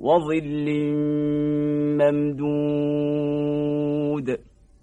وظل ممدود.